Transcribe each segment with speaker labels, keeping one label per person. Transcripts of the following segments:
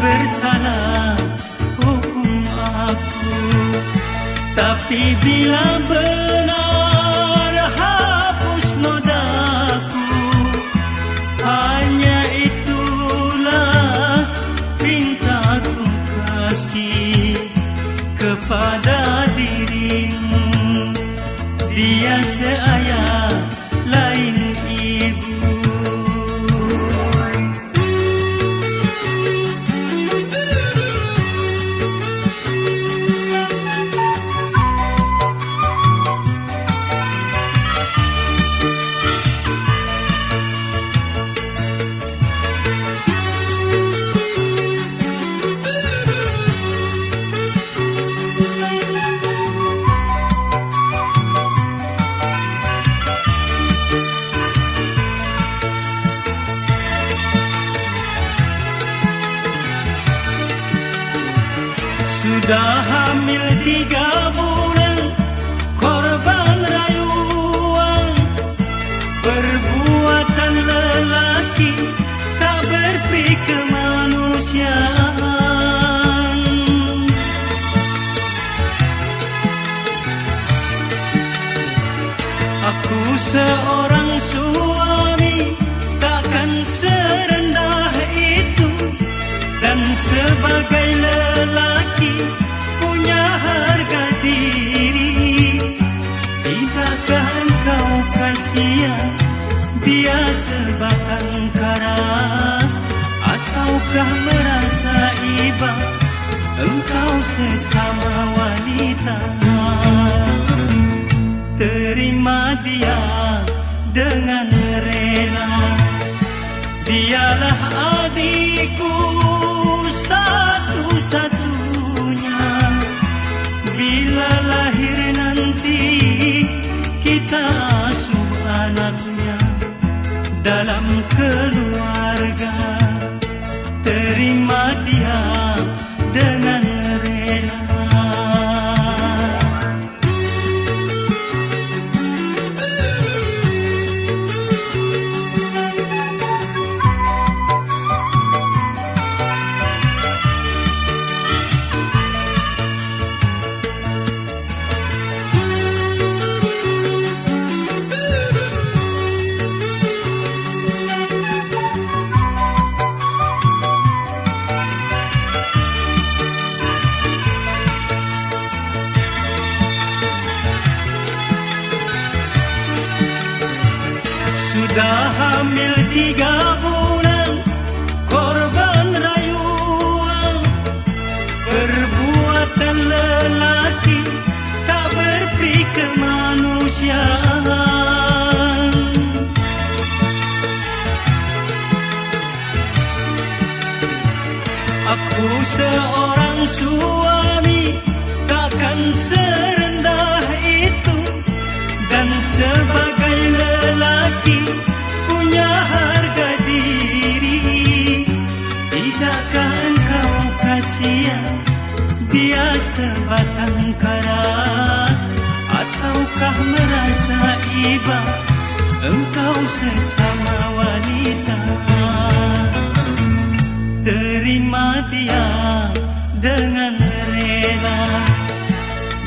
Speaker 1: bersalah hukum aku. Tapi bila benar hapus nodaku. Hanya itulah pintaku kasih kepada dirimu. Dia seayah Sudah hamil tiga bulan Korban rayuan. Perbuatan lelaki Tak berpikir kemanusiaan. Aku seorang suami Takkan serendah itu. Dan sebagai lelaki punya harga diri. Tidakkah engkau kasihan dia sebatang kara? Ataukah merasa iba engkau sesama wanita? Terima dia dengan rela. Dialah adikku kita asuh anaknya Dalam keluarga Sudah Ataukah merasa iba engkau sesama wanita? Terima dia dengan rela.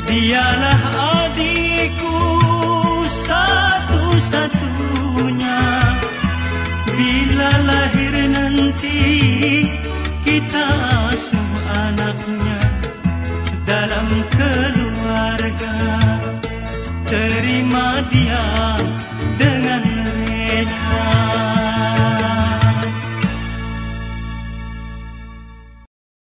Speaker 1: Dialah adikku satu-satunya. Bila lahir nanti kita asuh anaknya Dalam keluarga terima dia